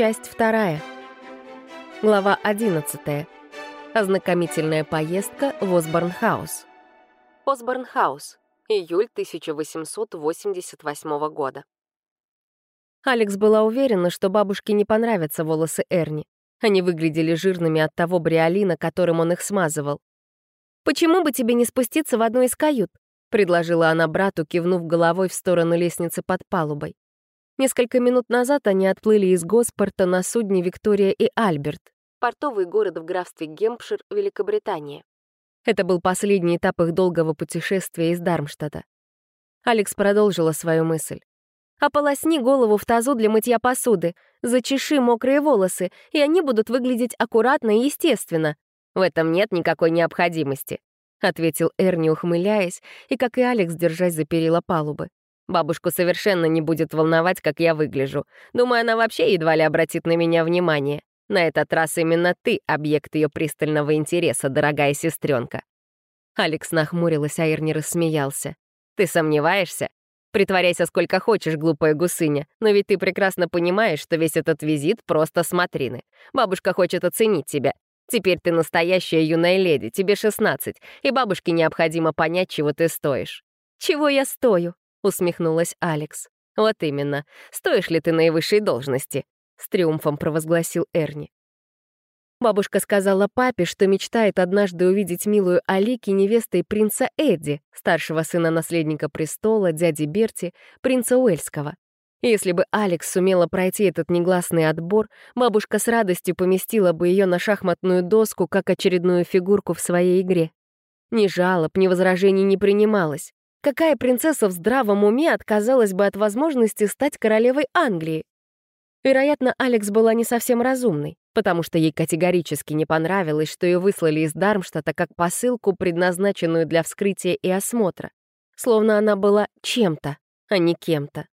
Часть вторая. Глава 11. Ознакомительная поездка в Осборнхаус. Осборнхаус. Июль 1888 года. Алекс была уверена, что бабушке не понравятся волосы Эрни. Они выглядели жирными от того бриолина, которым он их смазывал. «Почему бы тебе не спуститься в одну из кают?» — предложила она брату, кивнув головой в сторону лестницы под палубой. Несколько минут назад они отплыли из Госпорта на судне «Виктория и Альберт», портовый город в графстве Гемпшир, Великобритания. Это был последний этап их долгого путешествия из Дармштадта. Алекс продолжила свою мысль. «Ополосни голову в тазу для мытья посуды, зачеши мокрые волосы, и они будут выглядеть аккуратно и естественно. В этом нет никакой необходимости», — ответил Эрни, ухмыляясь, и, как и Алекс, держась за перила палубы. Бабушку совершенно не будет волновать, как я выгляжу. Думаю, она вообще едва ли обратит на меня внимание. На этот раз именно ты — объект ее пристального интереса, дорогая сестренка. Алекс нахмурилась, а Эрни рассмеялся. «Ты сомневаешься? Притворяйся сколько хочешь, глупая гусыня, но ведь ты прекрасно понимаешь, что весь этот визит — просто смотрины. Бабушка хочет оценить тебя. Теперь ты настоящая юная леди, тебе 16, и бабушке необходимо понять, чего ты стоишь». «Чего я стою?» — усмехнулась Алекс. «Вот именно. Стоишь ли ты наивысшей должности?» — с триумфом провозгласил Эрни. Бабушка сказала папе, что мечтает однажды увидеть милую Алики невестой принца Эдди, старшего сына наследника престола, дяди Берти, принца Уэльского. Если бы Алекс сумела пройти этот негласный отбор, бабушка с радостью поместила бы ее на шахматную доску как очередную фигурку в своей игре. Ни жалоб, ни возражений не принималось. Какая принцесса в здравом уме отказалась бы от возможности стать королевой Англии? Вероятно, Алекс была не совсем разумной, потому что ей категорически не понравилось, что ее выслали из Дармштадта как посылку, предназначенную для вскрытия и осмотра. Словно она была чем-то, а не кем-то.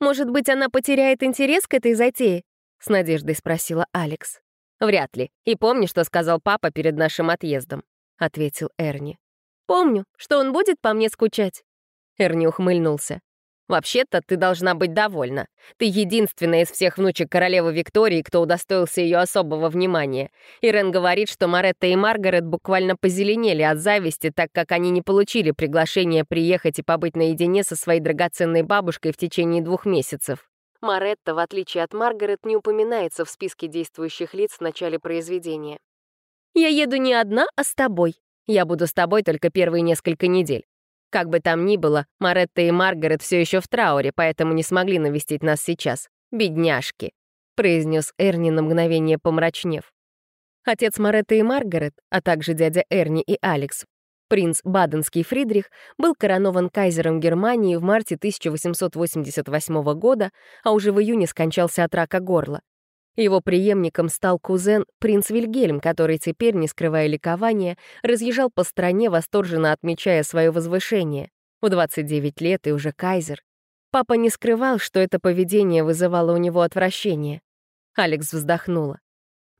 «Может быть, она потеряет интерес к этой затее?» — с надеждой спросила Алекс. «Вряд ли. И помни, что сказал папа перед нашим отъездом», — ответил Эрни. Помню, что он будет по мне скучать». Эрни ухмыльнулся. «Вообще-то ты должна быть довольна. Ты единственная из всех внучек королевы Виктории, кто удостоился ее особого внимания. Ирен говорит, что Маретта и Маргарет буквально позеленели от зависти, так как они не получили приглашение приехать и побыть наедине со своей драгоценной бабушкой в течение двух месяцев. Маретта, в отличие от Маргарет, не упоминается в списке действующих лиц в начале произведения. «Я еду не одна, а с тобой», я буду с тобой только первые несколько недель. Как бы там ни было, Маретта и Маргарет все еще в трауре, поэтому не смогли навестить нас сейчас. Бедняжки», — произнес Эрни на мгновение помрачнев. Отец Маретты и Маргарет, а также дядя Эрни и Алекс, принц Баденский Фридрих, был коронован кайзером Германии в марте 1888 года, а уже в июне скончался от рака горла. Его преемником стал кузен принц Вильгельм, который теперь, не скрывая ликования, разъезжал по стране, восторженно отмечая свое возвышение. В 29 лет и уже кайзер. Папа не скрывал, что это поведение вызывало у него отвращение. Алекс вздохнула.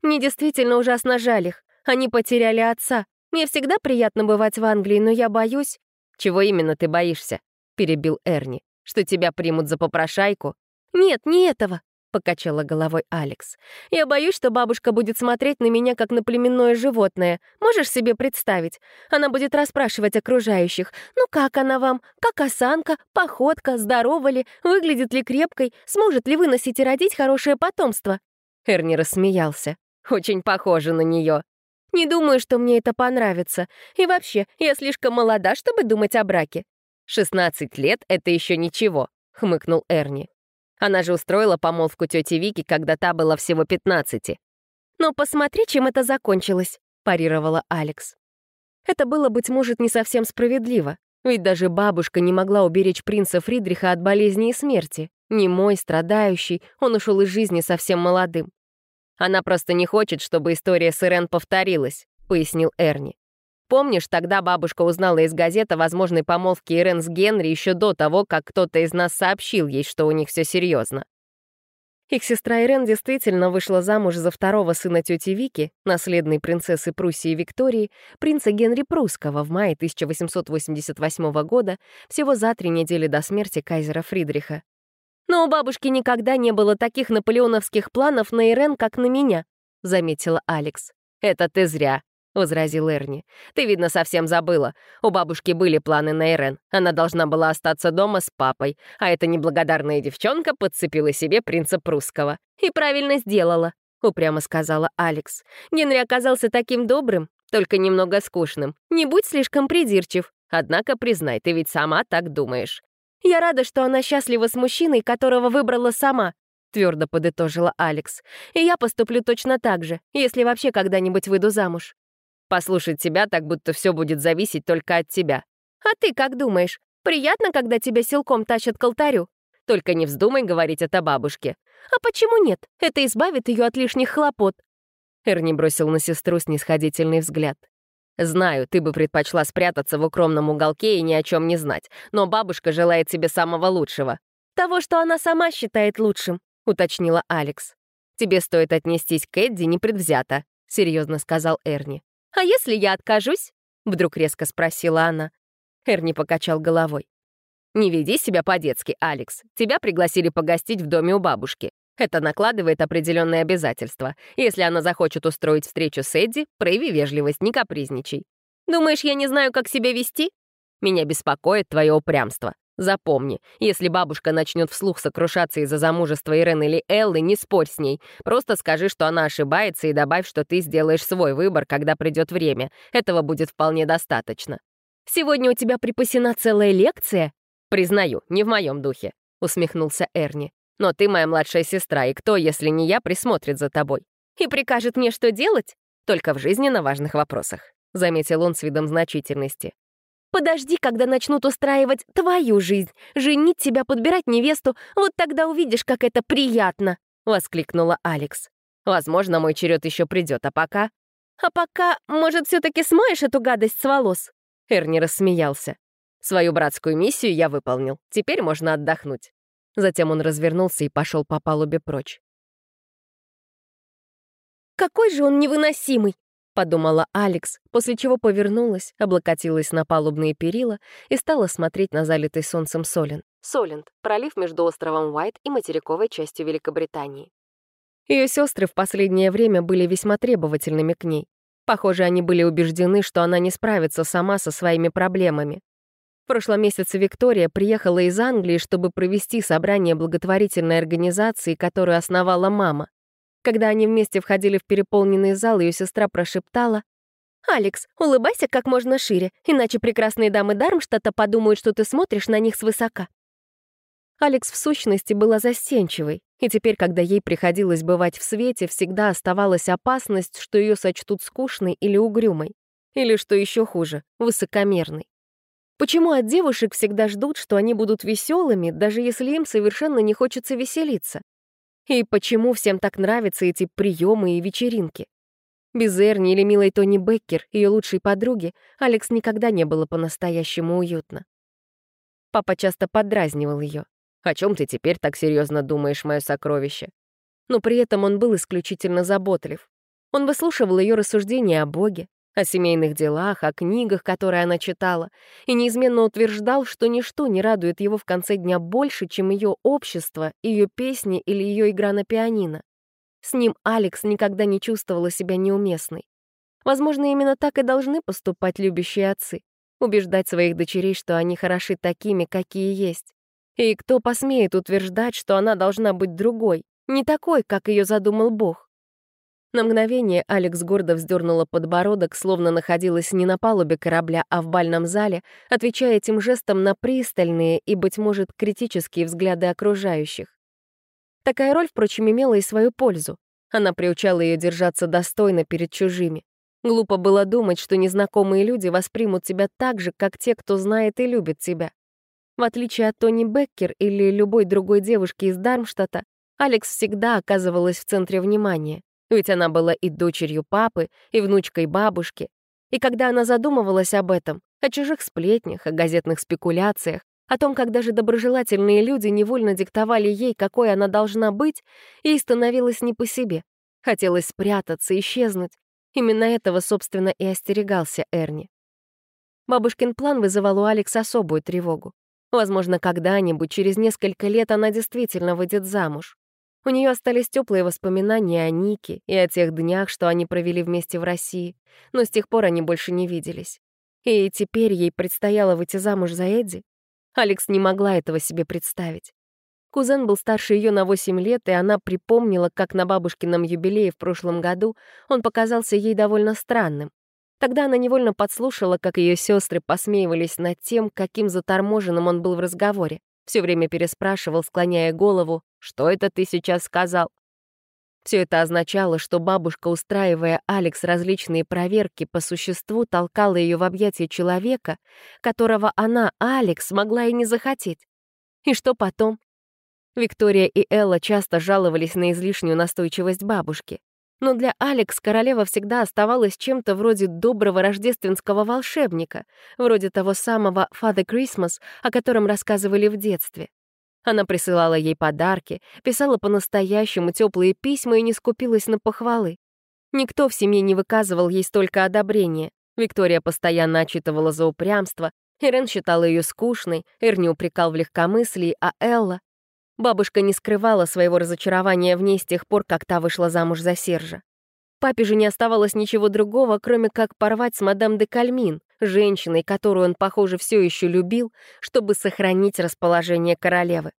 «Мне действительно ужасно жаль их. Они потеряли отца. Мне всегда приятно бывать в Англии, но я боюсь...» «Чего именно ты боишься?» — перебил Эрни. «Что тебя примут за попрошайку?» «Нет, не этого. — покачала головой Алекс. «Я боюсь, что бабушка будет смотреть на меня, как на племенное животное. Можешь себе представить? Она будет расспрашивать окружающих. Ну как она вам? Как осанка? Походка? Здорова ли? Выглядит ли крепкой? Сможет ли выносить и родить хорошее потомство?» Эрни рассмеялся. «Очень похоже на нее. Не думаю, что мне это понравится. И вообще, я слишком молода, чтобы думать о браке». «Шестнадцать лет — это еще ничего», — хмыкнул Эрни. Она же устроила помолвку тети Вики, когда та была всего 15. «Но посмотри, чем это закончилось», — парировала Алекс. Это было, быть может, не совсем справедливо, ведь даже бабушка не могла уберечь принца Фридриха от болезни и смерти. Немой, страдающий, он ушел из жизни совсем молодым. «Она просто не хочет, чтобы история с Ирен повторилась», — пояснил Эрни. Помнишь, тогда бабушка узнала из газеты о возможной помолвке Ирен с Генри еще до того, как кто-то из нас сообщил ей, что у них все серьезно. Их сестра Ирен действительно вышла замуж за второго сына тети Вики, наследной принцессы Пруссии Виктории, принца Генри Прусского в мае 1888 года, всего за три недели до смерти кайзера Фридриха. «Но у бабушки никогда не было таких наполеоновских планов на Ирен, как на меня», — заметила Алекс. «Это ты зря», — возразил Эрни. «Ты, видно, совсем забыла. У бабушки были планы на Ирен. Она должна была остаться дома с папой, а эта неблагодарная девчонка подцепила себе принца прусского. И правильно сделала», — упрямо сказала Алекс. «Генри оказался таким добрым, только немного скучным. Не будь слишком придирчив. Однако, признай, ты ведь сама так думаешь. «Я рада, что она счастлива с мужчиной, которого выбрала сама», — твердо подытожила Алекс. «И я поступлю точно так же, если вообще когда-нибудь выйду замуж». «Послушать тебя, так будто все будет зависеть только от тебя». «А ты как думаешь? Приятно, когда тебя силком тащат к алтарю? Только не вздумай говорить это бабушке». «А почему нет? Это избавит ее от лишних хлопот». Эрни бросил на сестру снисходительный взгляд. Знаю, ты бы предпочла спрятаться в укромном уголке и ни о чем не знать, но бабушка желает тебе самого лучшего. Того, что она сама считает лучшим, уточнила Алекс. Тебе стоит отнестись к Эдди непредвзято, серьезно сказал Эрни. А если я откажусь? Вдруг резко спросила она. Эрни покачал головой. «Не веди себя по-детски, Алекс. Тебя пригласили погостить в доме у бабушки. Это накладывает определенные обязательства. Если она захочет устроить встречу с Эдди, прояви вежливость, не капризничай. Думаешь, я не знаю, как себя вести? Меня беспокоит твое упрямство. Запомни, если бабушка начнет вслух сокрушаться из-за замужества Ирен или Эллы, не спорь с ней. Просто скажи, что она ошибается, и добавь, что ты сделаешь свой выбор, когда придет время. Этого будет вполне достаточно. «Сегодня у тебя припасена целая лекция?» «Признаю, не в моем духе», — усмехнулся Эрни. Но ты моя младшая сестра, и кто, если не я, присмотрит за тобой? И прикажет мне, что делать? Только в жизненно важных вопросах», — заметил он с видом значительности. «Подожди, когда начнут устраивать твою жизнь, женить тебя, подбирать невесту, вот тогда увидишь, как это приятно!» — воскликнула Алекс. «Возможно, мой черед еще придет, а пока...» «А пока, может, все-таки смоешь эту гадость с волос?» Эрни рассмеялся. «Свою братскую миссию я выполнил. Теперь можно отдохнуть». Затем он развернулся и пошел по палубе прочь. «Какой же он невыносимый!» — подумала Алекс, после чего повернулась, облокотилась на палубные перила и стала смотреть на залитый солнцем Солен. Солент — пролив между островом Уайт и материковой частью Великобритании. Ее сестры в последнее время были весьма требовательными к ней. Похоже, они были убеждены, что она не справится сама со своими проблемами. В прошлом месяце Виктория приехала из Англии, чтобы провести собрание благотворительной организации, которую основала мама. Когда они вместе входили в переполненный зал, ее сестра прошептала «Алекс, улыбайся как можно шире, иначе прекрасные дамы Дармштадта подумают, что ты смотришь на них свысока». Алекс в сущности была застенчивой, и теперь, когда ей приходилось бывать в свете, всегда оставалась опасность, что ее сочтут скучной или угрюмой, или, что еще хуже, высокомерной. Почему от девушек всегда ждут, что они будут веселыми, даже если им совершенно не хочется веселиться? И почему всем так нравятся эти приемы и вечеринки? Без Эрни или милой Тони Беккер, ее лучшей подруги, Алекс никогда не было по-настоящему уютно. Папа часто подразнивал ее. «О чем ты теперь так серьезно думаешь, мое сокровище?» Но при этом он был исключительно заботлив. Он выслушивал ее рассуждения о Боге, о семейных делах, о книгах, которые она читала, и неизменно утверждал, что ничто не радует его в конце дня больше, чем ее общество, ее песни или ее игра на пианино. С ним Алекс никогда не чувствовала себя неуместной. Возможно, именно так и должны поступать любящие отцы, убеждать своих дочерей, что они хороши такими, какие есть. И кто посмеет утверждать, что она должна быть другой, не такой, как ее задумал Бог? На мгновение Алекс гордо вздернула подбородок, словно находилась не на палубе корабля, а в бальном зале, отвечая этим жестом на пристальные и, быть может, критические взгляды окружающих. Такая роль, впрочем, имела и свою пользу. Она приучала ее держаться достойно перед чужими. Глупо было думать, что незнакомые люди воспримут тебя так же, как те, кто знает и любит тебя. В отличие от Тони Беккер или любой другой девушки из Дармштадта, Алекс всегда оказывалась в центре внимания. Ведь она была и дочерью папы, и внучкой бабушки. И когда она задумывалась об этом, о чужих сплетнях, о газетных спекуляциях, о том, как даже доброжелательные люди невольно диктовали ей, какой она должна быть, ей становилось не по себе. Хотелось спрятаться, исчезнуть. Именно этого, собственно, и остерегался Эрни. Бабушкин план вызывал у Алекс особую тревогу. Возможно, когда-нибудь, через несколько лет, она действительно выйдет замуж. У нее остались теплые воспоминания о Нике и о тех днях, что они провели вместе в России, но с тех пор они больше не виделись. И теперь ей предстояло выйти замуж за Эдди. Алекс не могла этого себе представить. Кузен был старше ее на 8 лет, и она припомнила, как на бабушкином юбилее в прошлом году он показался ей довольно странным. Тогда она невольно подслушала, как ее сестры посмеивались над тем, каким заторможенным он был в разговоре. Все время переспрашивал, склоняя голову, «Что это ты сейчас сказал?» Все это означало, что бабушка, устраивая Алекс различные проверки по существу, толкала ее в объятия человека, которого она, Алекс, могла и не захотеть. И что потом? Виктория и Элла часто жаловались на излишнюю настойчивость бабушки. Но для Алекс королева всегда оставалась чем-то вроде доброго рождественского волшебника, вроде того самого Father Christmas, о котором рассказывали в детстве. Она присылала ей подарки, писала по-настоящему теплые письма и не скупилась на похвалы. Никто в семье не выказывал ей столько одобрения. Виктория постоянно отчитывала за упрямство, Ирен считала ее скучной, Эрни упрекал в легкомыслии, а Элла Бабушка не скрывала своего разочарования в ней с тех пор, как та вышла замуж за Сержа. Папе же не оставалось ничего другого, кроме как порвать с мадам де Кальмин, женщиной, которую он, похоже, все еще любил, чтобы сохранить расположение королевы.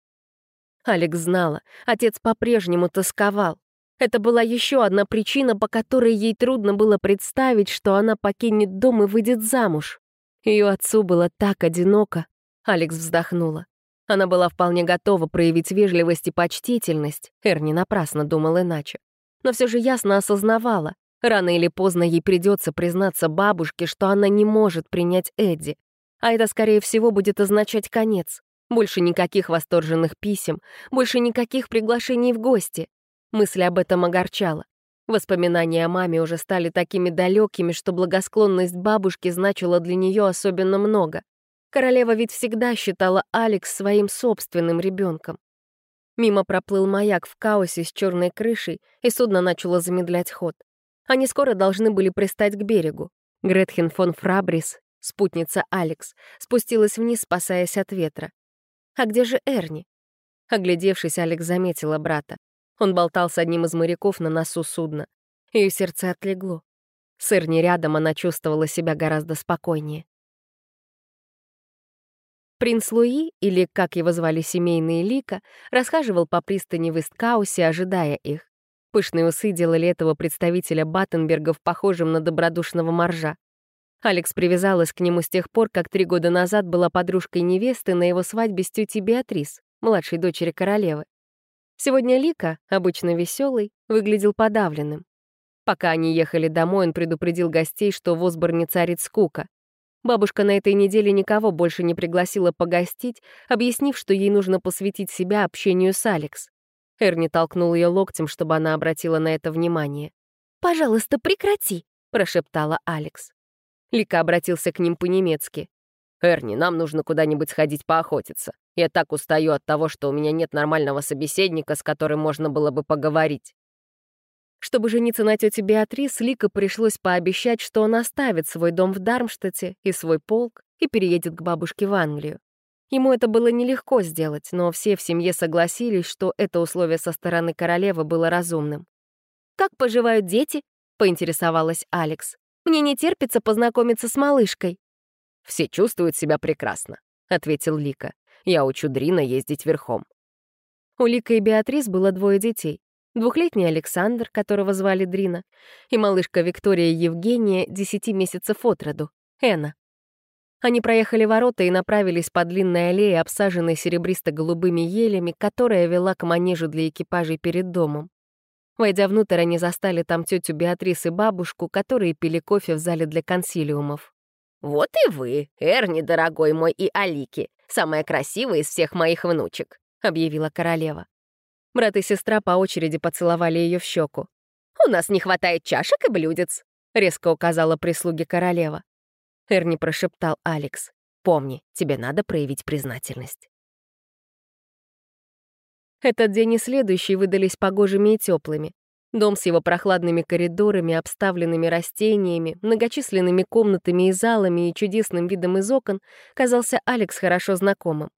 Алекс знала, отец по-прежнему тосковал. Это была еще одна причина, по которой ей трудно было представить, что она покинет дом и выйдет замуж. Ее отцу было так одиноко. Алекс вздохнула. Она была вполне готова проявить вежливость и почтительность, Эрни напрасно думал иначе. Но все же ясно осознавала, рано или поздно ей придется признаться бабушке, что она не может принять Эдди. А это, скорее всего, будет означать конец. Больше никаких восторженных писем, больше никаких приглашений в гости. Мысль об этом огорчала. Воспоминания о маме уже стали такими далекими, что благосклонность бабушки значила для нее особенно много. Королева ведь всегда считала Алекс своим собственным ребенком. Мимо проплыл маяк в хаосе с черной крышей, и судно начало замедлять ход. Они скоро должны были пристать к берегу. Гретхен фон Фрабрис, спутница Алекс, спустилась вниз, спасаясь от ветра. А где же Эрни? Оглядевшись, Алекс заметила брата. Он болтал с одним из моряков на носу судна. Ее сердце отлегло. С Эрни рядом она чувствовала себя гораздо спокойнее. Принц Луи, или, как его звали семейные Лика, расхаживал по пристани в Исткаусе, ожидая их. Пышные усы делали этого представителя Баттенбергов похожим на добродушного моржа. Алекс привязалась к нему с тех пор, как три года назад была подружкой невесты на его свадьбе с тетей Беатрис, младшей дочери королевы. Сегодня Лика, обычно веселый, выглядел подавленным. Пока они ехали домой, он предупредил гостей, что в Осборне царит скука. Бабушка на этой неделе никого больше не пригласила погостить, объяснив, что ей нужно посвятить себя общению с Алекс. Эрни толкнул ее локтем, чтобы она обратила на это внимание. «Пожалуйста, прекрати», — прошептала Алекс. Лика обратился к ним по-немецки. «Эрни, нам нужно куда-нибудь сходить поохотиться. Я так устаю от того, что у меня нет нормального собеседника, с которым можно было бы поговорить». Чтобы жениться на тете Беатрис, Лика пришлось пообещать, что он оставит свой дом в Дармштадте и свой полк и переедет к бабушке в Англию. Ему это было нелегко сделать, но все в семье согласились, что это условие со стороны королевы было разумным. «Как поживают дети?» — поинтересовалась Алекс. «Мне не терпится познакомиться с малышкой». «Все чувствуют себя прекрасно», — ответил Лика. «Я учу Дрина ездить верхом». У Лика и Беатрис было двое детей двухлетний Александр, которого звали Дрина, и малышка Виктория Евгения, десяти месяцев от роду, Эна. Они проехали ворота и направились по длинной аллее, обсаженной серебристо-голубыми елями, которая вела к манежу для экипажей перед домом. Войдя внутрь, они застали там тетю Беатрис и бабушку, которые пили кофе в зале для консилиумов. «Вот и вы, Эрни, дорогой мой, и Алики, самая красивая из всех моих внучек», — объявила королева. Брат и сестра по очереди поцеловали ее в щеку. «У нас не хватает чашек и блюдец», — резко указала прислуге королева. Эрни прошептал Алекс. «Помни, тебе надо проявить признательность». Этот день и следующий выдались погожими и теплыми. Дом с его прохладными коридорами, обставленными растениями, многочисленными комнатами и залами и чудесным видом из окон казался Алекс хорошо знакомым.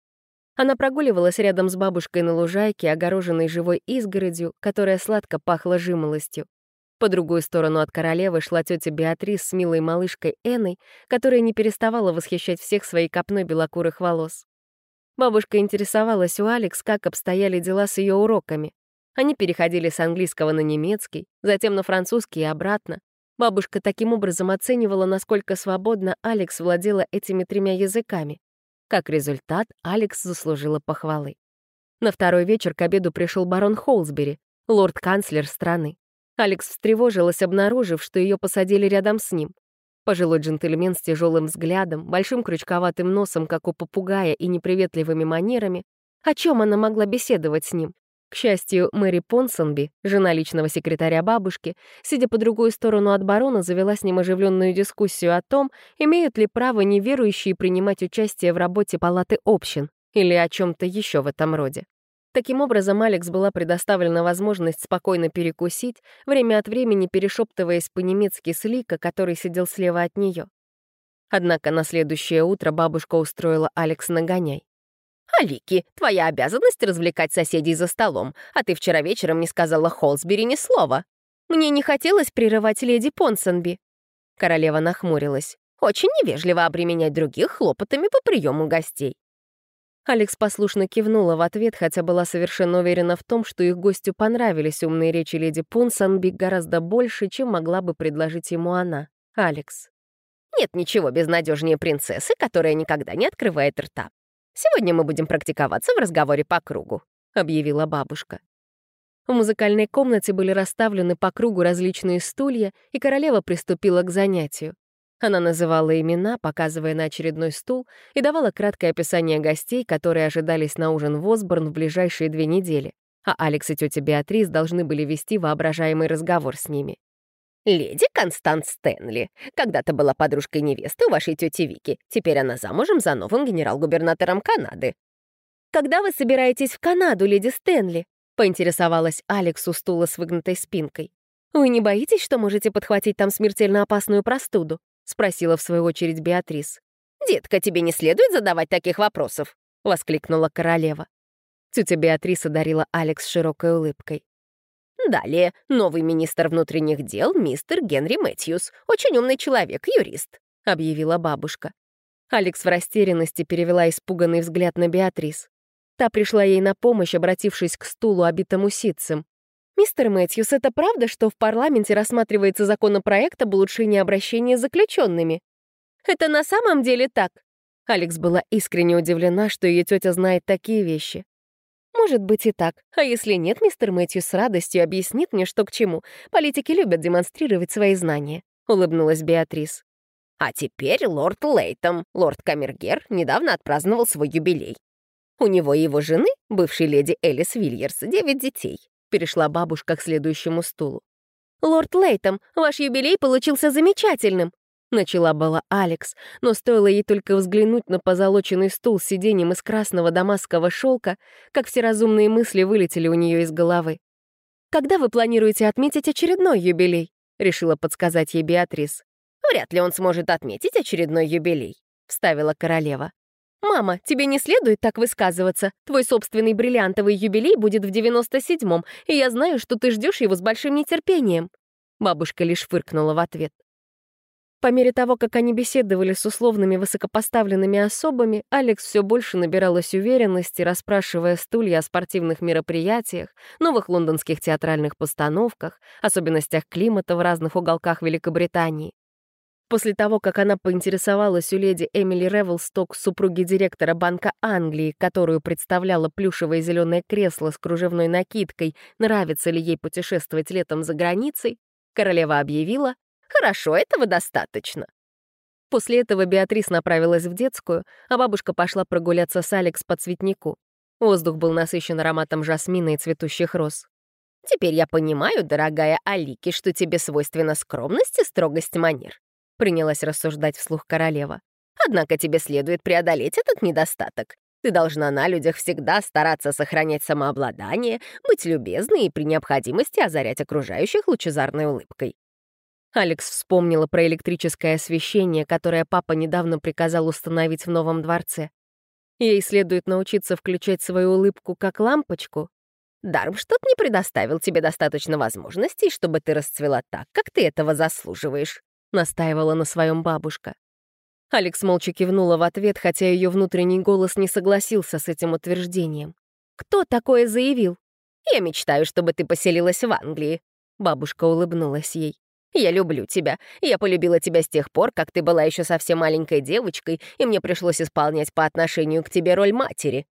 Она прогуливалась рядом с бабушкой на лужайке, огороженной живой изгородью, которая сладко пахла жимолостью. По другую сторону от королевы шла тетя Беатрис с милой малышкой Энной, которая не переставала восхищать всех своей копной белокурых волос. Бабушка интересовалась у Алекс, как обстояли дела с ее уроками. Они переходили с английского на немецкий, затем на французский и обратно. Бабушка таким образом оценивала, насколько свободно Алекс владела этими тремя языками. Как результат, Алекс заслужила похвалы. На второй вечер к обеду пришел барон Холсбери, лорд-канцлер страны. Алекс встревожилась, обнаружив, что ее посадили рядом с ним. Пожилой джентльмен с тяжелым взглядом, большим крючковатым носом, как у попугая, и неприветливыми манерами. О чем она могла беседовать с ним? К счастью, Мэри Понсонби, жена личного секретаря бабушки, сидя по другую сторону от барона, завела с ним оживленную дискуссию о том, имеют ли право неверующие принимать участие в работе палаты общин или о чем-то еще в этом роде. Таким образом, Алекс была предоставлена возможность спокойно перекусить, время от времени перешептываясь по-немецки с Лика, который сидел слева от нее. Однако на следующее утро бабушка устроила Алекс нагоняй. «Алики, твоя обязанность развлекать соседей за столом, а ты вчера вечером не сказала Холсбери ни слова». «Мне не хотелось прерывать леди Понсонби». Королева нахмурилась. «Очень невежливо обременять других хлопотами по приему гостей». Алекс послушно кивнула в ответ, хотя была совершенно уверена в том, что их гостю понравились умные речи леди Понсонби гораздо больше, чем могла бы предложить ему она, Алекс. «Нет ничего безнадежнее принцессы, которая никогда не открывает рта. Сегодня мы будем практиковаться в разговоре по кругу», — объявила бабушка. В музыкальной комнате были расставлены по кругу различные стулья, и королева приступила к занятию. Она называла имена, показывая на очередной стул, и давала краткое описание гостей, которые ожидались на ужин в Осборн в ближайшие две недели, а Алекс и тетя Беатрис должны были вести воображаемый разговор с ними. «Леди Констант Стэнли. Когда-то была подружкой невесты у вашей тети Вики. Теперь она замужем за новым генерал-губернатором Канады». «Когда вы собираетесь в Канаду, леди Стэнли?» — поинтересовалась Алекс у стула с выгнутой спинкой. «Вы не боитесь, что можете подхватить там смертельно опасную простуду?» — спросила в свою очередь Беатрис. «Детка, тебе не следует задавать таких вопросов!» — воскликнула королева. Тетя Беатриса дарила Алекс широкой улыбкой. Далее, новый министр внутренних дел, мистер Генри Мэтьюс. Очень умный человек, юрист», — объявила бабушка. Алекс в растерянности перевела испуганный взгляд на Беатрис. Та пришла ей на помощь, обратившись к стулу, обитому ситцем. «Мистер Мэтьюс, это правда, что в парламенте рассматривается законопроект об улучшении обращения с заключенными?» «Это на самом деле так?» Алекс была искренне удивлена, что ее тетя знает такие вещи. Может быть и так. А если нет, мистер Мэтью с радостью объяснит мне, что к чему. Политики любят демонстрировать свои знания», — улыбнулась Беатрис. «А теперь лорд Лейтом, лорд Камергер, недавно отпраздновал свой юбилей. У него и его жены, бывшей леди Элис Вильерс, девять детей», — перешла бабушка к следующему стулу. «Лорд Лейтом, ваш юбилей получился замечательным», Начала была Алекс, но стоило ей только взглянуть на позолоченный стул с сиденьем из красного дамасского шелка, как все разумные мысли вылетели у нее из головы. «Когда вы планируете отметить очередной юбилей?» — решила подсказать ей Беатрис. «Вряд ли он сможет отметить очередной юбилей», — вставила королева. «Мама, тебе не следует так высказываться. Твой собственный бриллиантовый юбилей будет в девяносто седьмом, и я знаю, что ты ждешь его с большим нетерпением». Бабушка лишь фыркнула в ответ. По мере того, как они беседовали с условными высокопоставленными особами, Алекс все больше набиралась уверенности, расспрашивая стулья о спортивных мероприятиях, новых лондонских театральных постановках, особенностях климата в разных уголках Великобритании. После того, как она поинтересовалась у леди Эмили Ревелсток, супруги директора Банка Англии, которую представляло плюшевое зеленое кресло с кружевной накидкой, нравится ли ей путешествовать летом за границей, королева объявила, Хорошо, этого достаточно. После этого Беатрис направилась в детскую, а бабушка пошла прогуляться с Алекс по цветнику. Воздух был насыщен ароматом жасмина и цветущих роз. «Теперь я понимаю, дорогая Алики, что тебе свойственна скромность и строгость манер», принялась рассуждать вслух королева. «Однако тебе следует преодолеть этот недостаток. Ты должна на людях всегда стараться сохранять самообладание, быть любезной и при необходимости озарять окружающих лучезарной улыбкой. Алекс вспомнила про электрическое освещение, которое папа недавно приказал установить в новом дворце. Ей следует научиться включать свою улыбку как лампочку. Дармштадт не предоставил тебе достаточно возможностей, чтобы ты расцвела так, как ты этого заслуживаешь», — настаивала на своем бабушка. Алекс молча кивнула в ответ, хотя ее внутренний голос не согласился с этим утверждением. «Кто такое заявил?» «Я мечтаю, чтобы ты поселилась в Англии», — бабушка улыбнулась ей. «Я люблю тебя. Я полюбила тебя с тех пор, как ты была еще совсем маленькой девочкой, и мне пришлось исполнять по отношению к тебе роль матери».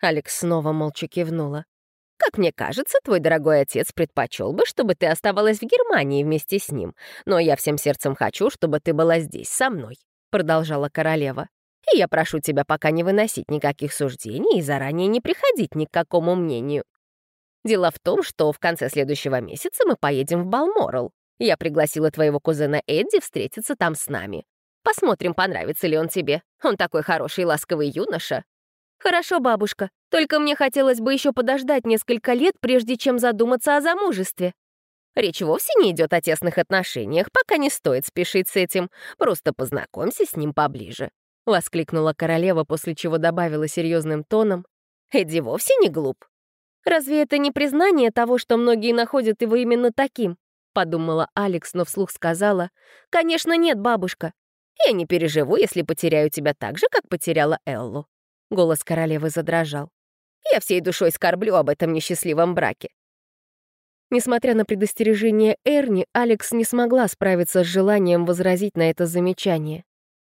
Алекс снова молча кивнула. Как мне кажется, твой дорогой отец предпочел бы, чтобы ты оставалась в Германии вместе с ним, но я всем сердцем хочу, чтобы ты была здесь со мной», — продолжала королева. «И я прошу тебя пока не выносить никаких суждений и заранее не приходить ни к какому мнению. Дело в том, что в конце следующего месяца мы поедем в Балморал. Я пригласила твоего кузена Эдди встретиться там с нами. Посмотрим, понравится ли он тебе. Он такой хороший ласковый юноша. «Хорошо, бабушка, только мне хотелось бы еще подождать несколько лет, прежде чем задуматься о замужестве». Речь вовсе не идет о тесных отношениях, пока не стоит спешить с этим. Просто познакомься с ним поближе», — воскликнула королева, после чего добавила серьезным тоном. «Эдди вовсе не глуп». «Разве это не признание того, что многие находят его именно таким?» — подумала Алекс, но вслух сказала. «Конечно нет, бабушка. Я не переживу, если потеряю тебя так же, как потеряла Эллу». Голос королевы задрожал. «Я всей душой скорблю об этом несчастливом браке». Несмотря на предостережение Эрни, Алекс не смогла справиться с желанием возразить на это замечание.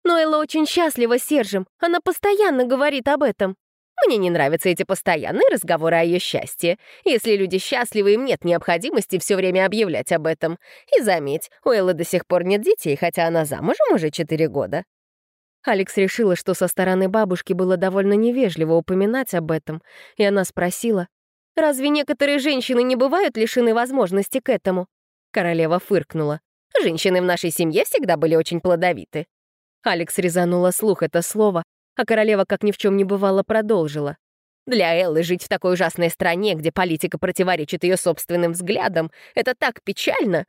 «Но Элла очень счастлива с Сержем. Она постоянно говорит об этом». Мне не нравятся эти постоянные разговоры о ее счастье. Если люди счастливы, им нет необходимости все время объявлять об этом. И заметь, у Эллы до сих пор нет детей, хотя она замужем уже четыре года. Алекс решила, что со стороны бабушки было довольно невежливо упоминать об этом, и она спросила, «Разве некоторые женщины не бывают лишены возможности к этому?» Королева фыркнула. «Женщины в нашей семье всегда были очень плодовиты». Алекс резанула слух это слово, а королева, как ни в чем не бывало, продолжила. Для Эллы жить в такой ужасной стране, где политика противоречит ее собственным взглядам, это так печально.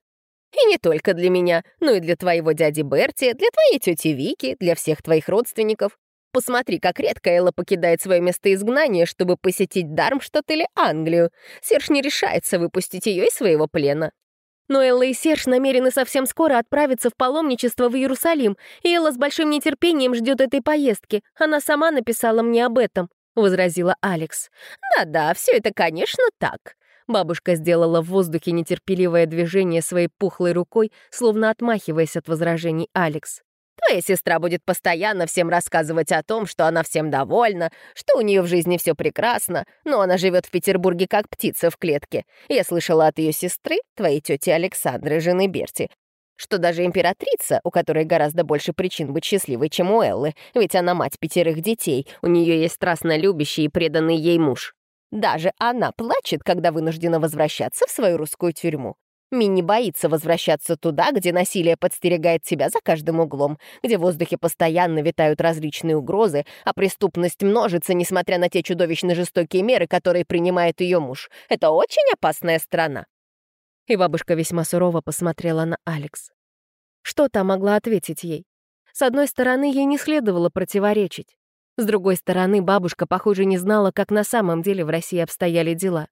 И не только для меня, но и для твоего дяди Берти, для твоей тети Вики, для всех твоих родственников. Посмотри, как редко Элла покидает свое место изгнания, чтобы посетить Дармштадт или Англию. Серж не решается выпустить ее из своего плена. Но Элла и Серж намерены совсем скоро отправиться в паломничество в Иерусалим, и Элла с большим нетерпением ждет этой поездки. Она сама написала мне об этом», — возразила Алекс. «Да-да, все это, конечно, так. Бабушка сделала в воздухе нетерпеливое движение своей пухлой рукой, словно отмахиваясь от возражений Алекс. Твоя сестра будет постоянно всем рассказывать о том, что она всем довольна, что у нее в жизни все прекрасно, но она живет в Петербурге как птица в клетке. Я слышала от ее сестры, твоей тети Александры, жены Берти, что даже императрица, у которой гораздо больше причин быть счастливой, чем у Эллы, ведь она мать пятерых детей, у нее есть страстно любящий и преданный ей муж. Даже она плачет, когда вынуждена возвращаться в свою русскую тюрьму. Мини боится возвращаться туда, где насилие подстерегает тебя за каждым углом, где в воздухе постоянно витают различные угрозы, а преступность множится, несмотря на те чудовищно жестокие меры, которые принимает ее муж. Это очень опасная страна. И бабушка весьма сурово посмотрела на Алекс. Что та могла ответить ей? С одной стороны, ей не следовало противоречить. С другой стороны, бабушка, похоже, не знала, как на самом деле в России обстояли дела.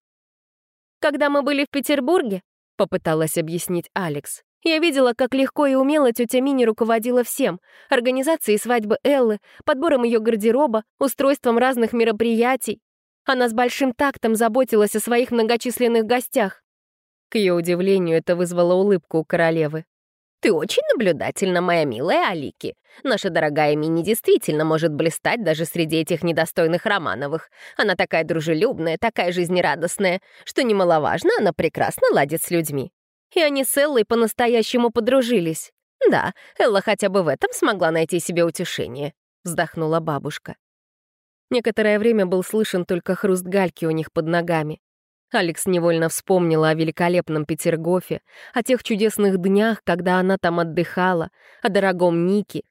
«Когда мы были в Петербурге», — попыталась объяснить Алекс, «я видела, как легко и умело тетя Мини руководила всем — организацией свадьбы Эллы, подбором ее гардероба, устройством разных мероприятий. Она с большим тактом заботилась о своих многочисленных гостях». К ее удивлению, это вызвало улыбку у королевы. Ты очень наблюдательна, моя милая Алики. Наша дорогая Мини действительно может блистать даже среди этих недостойных Романовых. Она такая дружелюбная, такая жизнерадостная, что немаловажно, она прекрасно ладит с людьми. И они с Эллой по-настоящему подружились. Да, Элла хотя бы в этом смогла найти себе утешение, вздохнула бабушка. Некоторое время был слышен только хруст гальки у них под ногами. Алекс невольно вспомнила о великолепном Петергофе, о тех чудесных днях, когда она там отдыхала, о дорогом Нике.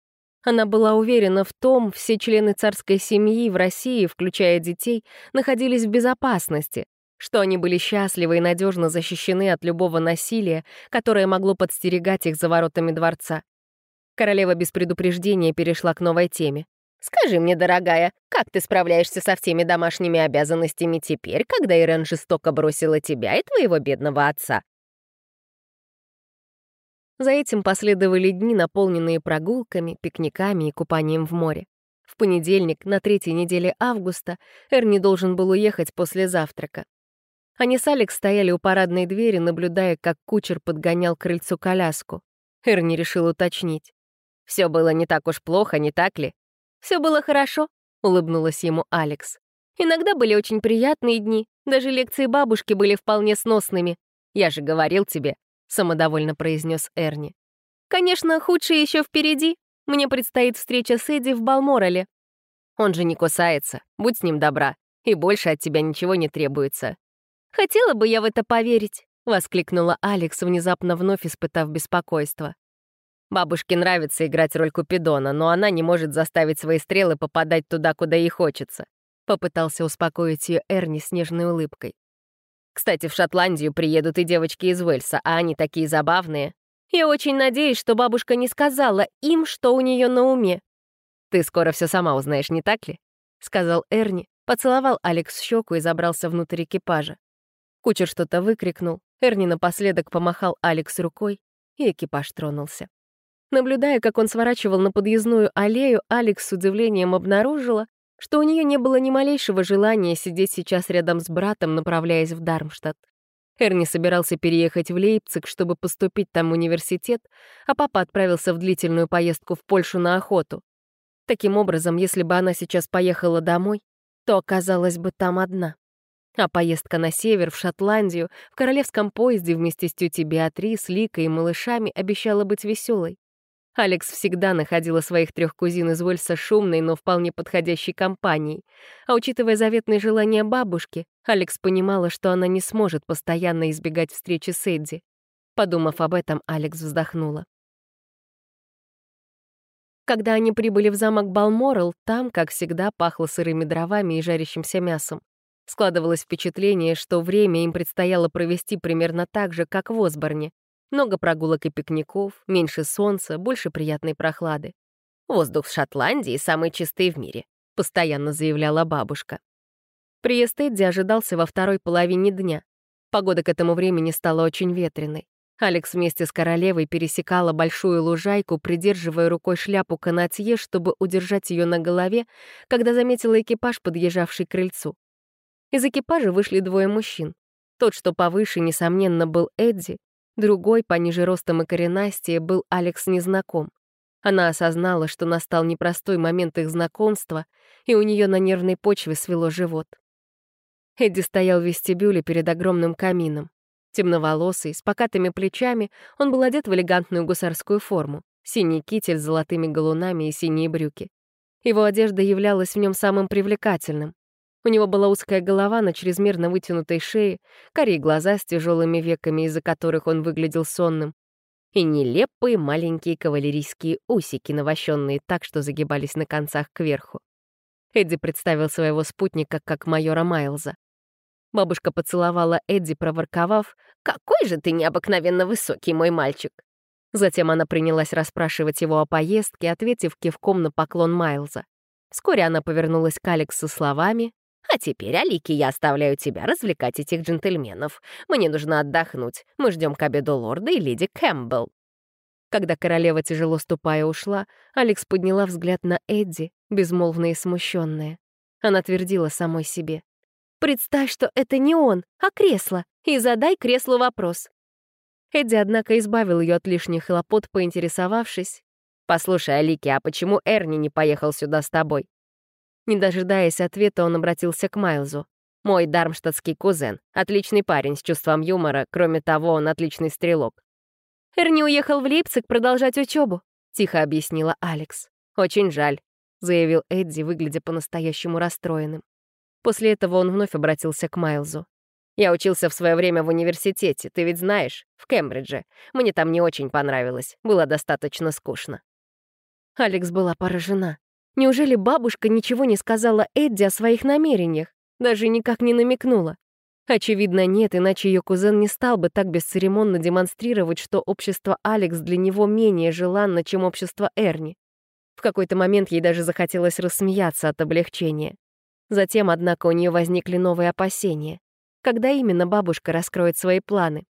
Она была уверена в том, все члены царской семьи в России, включая детей, находились в безопасности, что они были счастливы и надежно защищены от любого насилия, которое могло подстерегать их за воротами дворца. Королева без предупреждения перешла к новой теме. Скажи мне, дорогая, как ты справляешься со всеми домашними обязанностями теперь, когда Ирен жестоко бросила тебя и твоего бедного отца?» За этим последовали дни, наполненные прогулками, пикниками и купанием в море. В понедельник, на третьей неделе августа, Эрни должен был уехать после завтрака. Они с Алекс стояли у парадной двери, наблюдая, как кучер подгонял крыльцу коляску. Эрни решил уточнить. «Все было не так уж плохо, не так ли?» Все было хорошо», — улыбнулась ему Алекс. «Иногда были очень приятные дни, даже лекции бабушки были вполне сносными. Я же говорил тебе», — самодовольно произнес Эрни. «Конечно, худшее еще впереди. Мне предстоит встреча с Эдди в Балморале». «Он же не кусается, будь с ним добра, и больше от тебя ничего не требуется». «Хотела бы я в это поверить», — воскликнула Алекс, внезапно вновь испытав беспокойство. Бабушке нравится играть роль Купидона, но она не может заставить свои стрелы попадать туда, куда ей хочется. Попытался успокоить ее Эрни с нежной улыбкой. Кстати, в Шотландию приедут и девочки из Уэльса, а они такие забавные. Я очень надеюсь, что бабушка не сказала им, что у нее на уме. Ты скоро все сама узнаешь, не так ли? Сказал Эрни, поцеловал Алекс в щеку и забрался внутрь экипажа. Кучер что-то выкрикнул, Эрни напоследок помахал Алекс рукой, и экипаж тронулся. Наблюдая, как он сворачивал на подъездную аллею, Алекс с удивлением обнаружила, что у нее не было ни малейшего желания сидеть сейчас рядом с братом, направляясь в Дармштадт. Эрни собирался переехать в Лейпциг, чтобы поступить там в университет, а папа отправился в длительную поездку в Польшу на охоту. Таким образом, если бы она сейчас поехала домой, то оказалась бы там одна. А поездка на север, в Шотландию, в королевском поезде вместе с тетей Беатрис, Ликой и малышами обещала быть веселой. Алекс всегда находила своих трех кузин из Уэльса шумной, но вполне подходящей компанией. А учитывая заветные желания бабушки, Алекс понимала, что она не сможет постоянно избегать встречи с Эдди. Подумав об этом, Алекс вздохнула. Когда они прибыли в замок Балморал, там, как всегда, пахло сырыми дровами и жарящимся мясом. Складывалось впечатление, что время им предстояло провести примерно так же, как в Осборне. Много прогулок и пикников, меньше солнца, больше приятной прохлады. «Воздух в Шотландии самый чистый в мире», — постоянно заявляла бабушка. Приезд Эдди ожидался во второй половине дня. Погода к этому времени стала очень ветреной. Алекс вместе с королевой пересекала большую лужайку, придерживая рукой шляпу канатье, чтобы удержать ее на голове, когда заметила экипаж, подъезжавший к крыльцу. Из экипажа вышли двое мужчин. Тот, что повыше, несомненно, был Эдди, Другой, пониже ростом и коренастее, был Алекс незнаком. Она осознала, что настал непростой момент их знакомства, и у нее на нервной почве свело живот. Эдди стоял в вестибюле перед огромным камином. Темноволосый, с покатыми плечами, он был одет в элегантную гусарскую форму, синий китель с золотыми галунами и синие брюки. Его одежда являлась в нем самым привлекательным. У него была узкая голова на чрезмерно вытянутой шее, карие глаза с тяжелыми веками, из-за которых он выглядел сонным, и нелепые маленькие кавалерийские усики, навощенные так, что загибались на концах кверху. Эдди представил своего спутника как майора Майлза. Бабушка поцеловала Эдди, проворковав, «Какой же ты необыкновенно высокий, мой мальчик!» Затем она принялась расспрашивать его о поездке, ответив кивком на поклон Майлза. Вскоре она повернулась к Алексу словами а теперь, Алики, я оставляю тебя развлекать этих джентльменов. Мне нужно отдохнуть. Мы ждем к обеду лорда и леди Кэмпбелл». Когда королева, тяжело ступая, ушла, Алекс подняла взгляд на Эдди, безмолвная и смущенная. Она твердила самой себе. «Представь, что это не он, а кресло, и задай креслу вопрос». Эдди, однако, избавил ее от лишних хлопот, поинтересовавшись. «Послушай, Алики, а почему Эрни не поехал сюда с тобой?» Не дожидаясь ответа, он обратился к Майлзу. «Мой дармштадтский кузен. Отличный парень с чувством юмора. Кроме того, он отличный стрелок». «Эрни уехал в Лейпциг продолжать учебу», — тихо объяснила Алекс. «Очень жаль», — заявил Эдди, выглядя по-настоящему расстроенным. После этого он вновь обратился к Майлзу. «Я учился в свое время в университете, ты ведь знаешь, в Кембридже. Мне там не очень понравилось, было достаточно скучно». Алекс была поражена. Неужели бабушка ничего не сказала Эдди о своих намерениях? Даже никак не намекнула. Очевидно, нет, иначе ее кузен не стал бы так бесцеремонно демонстрировать, что общество Алекс для него менее желанно, чем общество Эрни. В какой-то момент ей даже захотелось рассмеяться от облегчения. Затем, однако, у нее возникли новые опасения. Когда именно бабушка раскроет свои планы?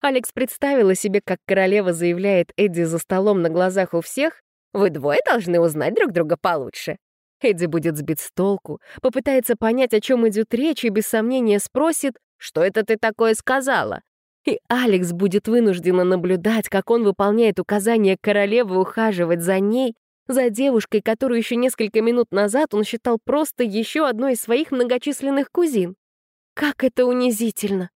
Алекс представила себе, как королева заявляет Эдди за столом на глазах у всех, «Вы двое должны узнать друг друга получше». Эдди будет сбит с толку, попытается понять, о чем идет речь, и без сомнения спросит, «Что это ты такое сказала?» И Алекс будет вынуждена наблюдать, как он выполняет указания королевы ухаживать за ней, за девушкой, которую еще несколько минут назад он считал просто еще одной из своих многочисленных кузин. Как это унизительно!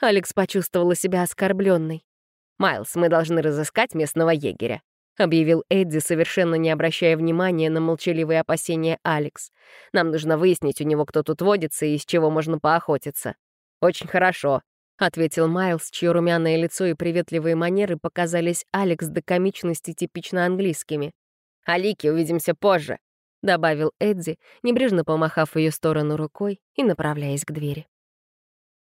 Алекс почувствовала себя оскорбленной. «Майлз, мы должны разыскать местного егеря», — объявил Эдди, совершенно не обращая внимания на молчаливые опасения Алекс. «Нам нужно выяснить у него, кто тут водится и из чего можно поохотиться». «Очень хорошо», — ответил Майлз, чье румяное лицо и приветливые манеры показались Алекс до комичности типично английскими. «Алики, увидимся позже», — добавил Эдди, небрежно помахав ее сторону рукой и направляясь к двери.